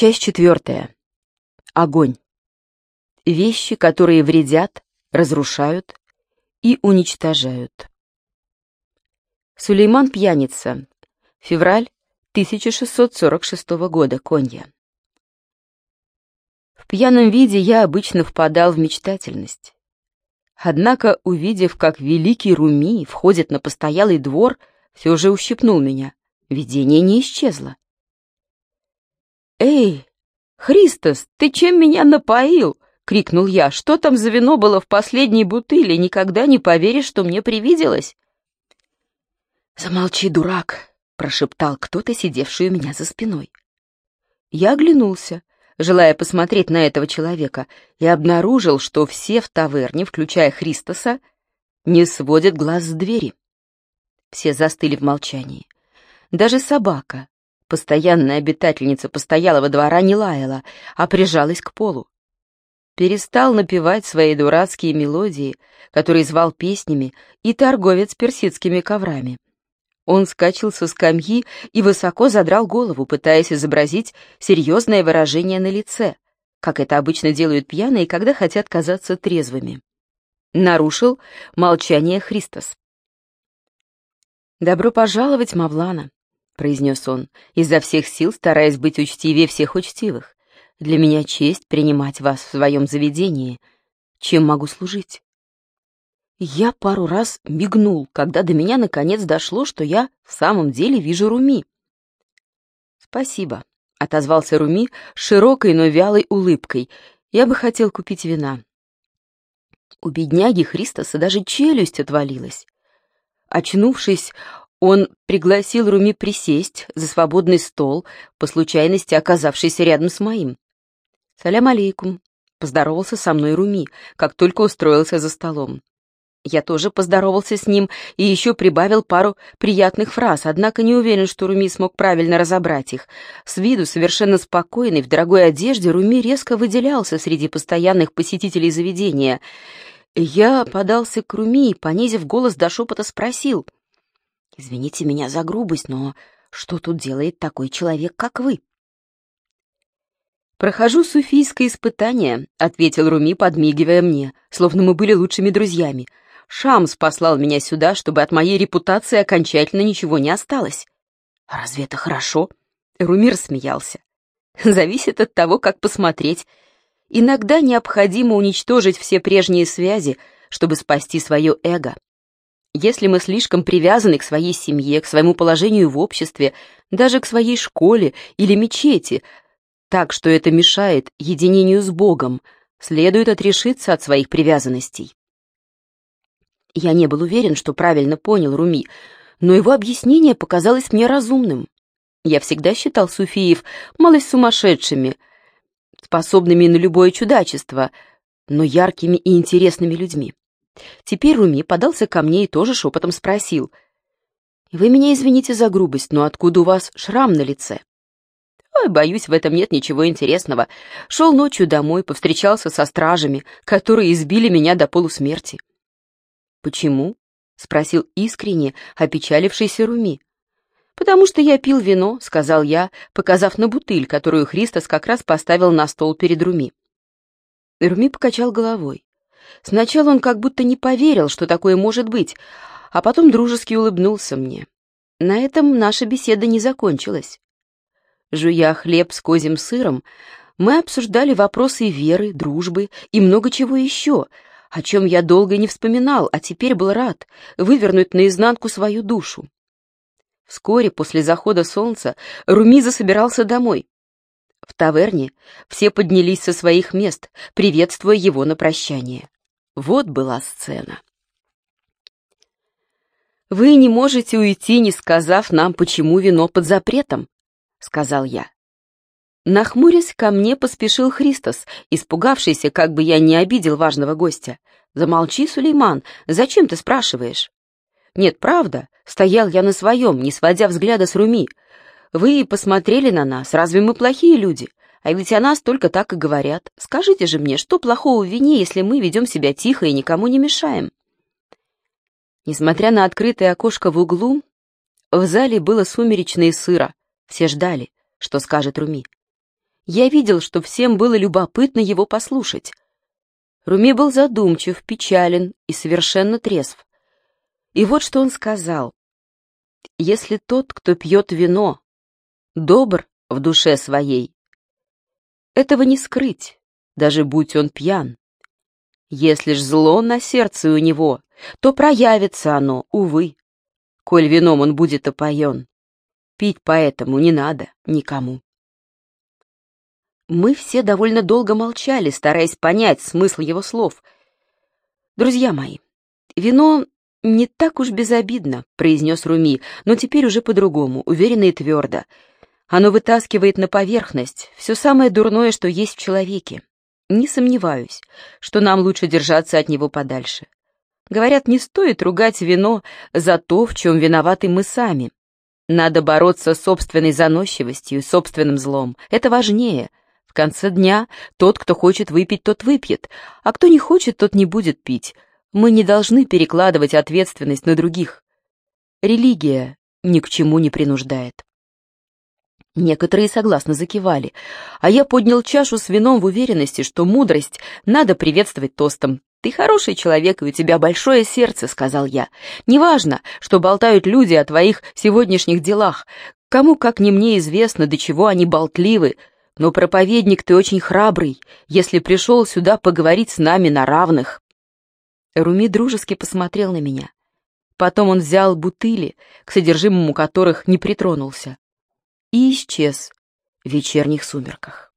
Часть четвертая. Огонь. Вещи, которые вредят, разрушают и уничтожают. Сулейман Пьяница. Февраль 1646 года. Конья. В пьяном виде я обычно впадал в мечтательность. Однако, увидев, как великий Руми входит на постоялый двор, все же ущипнул меня. Видение не исчезло. «Эй, Христос, ты чем меня напоил?» — крикнул я. «Что там за вино было в последней бутыле? Никогда не поверишь, что мне привиделось». «Замолчи, дурак!» — прошептал кто-то, сидевший у меня за спиной. Я оглянулся, желая посмотреть на этого человека, и обнаружил, что все в таверне, включая Христоса, не сводят глаз с двери. Все застыли в молчании. Даже собака, Постоянная обитательница постоялого двора не лаяла, а прижалась к полу. Перестал напевать свои дурацкие мелодии, которые звал песнями, и торговец персидскими коврами. Он скачал со скамьи и высоко задрал голову, пытаясь изобразить серьезное выражение на лице, как это обычно делают пьяные, когда хотят казаться трезвыми. Нарушил молчание Христос. «Добро пожаловать, Мавлана произнес он, изо всех сил стараясь быть учтивее всех учтивых. «Для меня честь принимать вас в своем заведении. Чем могу служить?» Я пару раз мигнул, когда до меня наконец дошло, что я в самом деле вижу Руми. «Спасибо», — отозвался Руми широкой, но вялой улыбкой. «Я бы хотел купить вина». У бедняги Христоса даже челюсть отвалилась. Очнувшись, он пригласил Руми присесть за свободный стол, по случайности оказавшийся рядом с моим. «Салям алейкум», — поздоровался со мной Руми, как только устроился за столом. Я тоже поздоровался с ним и еще прибавил пару приятных фраз, однако не уверен, что Руми смог правильно разобрать их. С виду совершенно спокойный, в дорогой одежде, Руми резко выделялся среди постоянных посетителей заведения. Я подался к Руми и, понизив голос до шепота, спросил — Извините меня за грубость, но что тут делает такой человек, как вы? «Прохожу суфийское испытание», — ответил Руми, подмигивая мне, словно мы были лучшими друзьями. «Шамс послал меня сюда, чтобы от моей репутации окончательно ничего не осталось». «Разве это хорошо?» Руми рассмеялся. «Зависит от того, как посмотреть. Иногда необходимо уничтожить все прежние связи, чтобы спасти свое эго. Если мы слишком привязаны к своей семье, к своему положению в обществе, даже к своей школе или мечети, так что это мешает единению с Богом, следует отрешиться от своих привязанностей. Я не был уверен, что правильно понял Руми, но его объяснение показалось мне разумным. Я всегда считал суфиев малость сумасшедшими, способными на любое чудачество, но яркими и интересными людьми. Теперь Руми подался ко мне и тоже шепотом спросил. «Вы меня извините за грубость, но откуда у вас шрам на лице?» Ой, боюсь, в этом нет ничего интересного. Шел ночью домой, повстречался со стражами, которые избили меня до полусмерти. «Почему?» — спросил искренне опечалившийся Руми. «Потому что я пил вино», — сказал я, показав на бутыль, которую Христос как раз поставил на стол перед Руми. Руми покачал головой. Сначала он как будто не поверил, что такое может быть, а потом дружески улыбнулся мне. На этом наша беседа не закончилась. Жуя хлеб с козьим сыром, мы обсуждали вопросы веры, дружбы и много чего еще, о чем я долго не вспоминал, а теперь был рад вывернуть наизнанку свою душу. Вскоре после захода солнца Румиза собирался домой. В таверне все поднялись со своих мест, приветствуя его на прощание. Вот была сцена. «Вы не можете уйти, не сказав нам, почему вино под запретом», — сказал я. Нахмурясь, ко мне поспешил Христос, испугавшийся, как бы я не обидел важного гостя. «Замолчи, Сулейман, зачем ты спрашиваешь?» «Нет, правда», — стоял я на своем, не сводя взгляда с Руми. «Вы посмотрели на нас, разве мы плохие люди? А ведь о нас только так и говорят. Скажите же мне, что плохого в вине, если мы ведем себя тихо и никому не мешаем?» Несмотря на открытое окошко в углу, в зале было сумеречно и сыро. Все ждали, что скажет Руми. Я видел, что всем было любопытно его послушать. Руми был задумчив, печален и совершенно трезв. И вот что он сказал. «Если тот, кто пьет вино, добр в душе своей, этого не скрыть, даже будь он пьян. Если ж зло на сердце у него, то проявится оно, увы, коль вином он будет опоен. Пить поэтому не надо никому. Мы все довольно долго молчали, стараясь понять смысл его слов. «Друзья мои, вино не так уж безобидно», — произнес Руми, но теперь уже по-другому, уверенно и твердо. Оно вытаскивает на поверхность все самое дурное, что есть в человеке. Не сомневаюсь, что нам лучше держаться от него подальше. Говорят, не стоит ругать вино за то, в чем виноваты мы сами. Надо бороться с собственной заносчивостью, собственным злом. Это важнее. В конце дня тот, кто хочет выпить, тот выпьет, а кто не хочет, тот не будет пить. Мы не должны перекладывать ответственность на других. Религия ни к чему не принуждает. Некоторые согласно закивали, а я поднял чашу с вином в уверенности, что мудрость надо приветствовать тостом. «Ты хороший человек, и у тебя большое сердце», — сказал я. «Неважно, что болтают люди о твоих сегодняшних делах. Кому, как не мне, известно, до чего они болтливы. Но проповедник ты очень храбрый, если пришел сюда поговорить с нами на равных». Руми дружески посмотрел на меня. Потом он взял бутыли, к содержимому которых не притронулся и исчез в вечерних сумерках.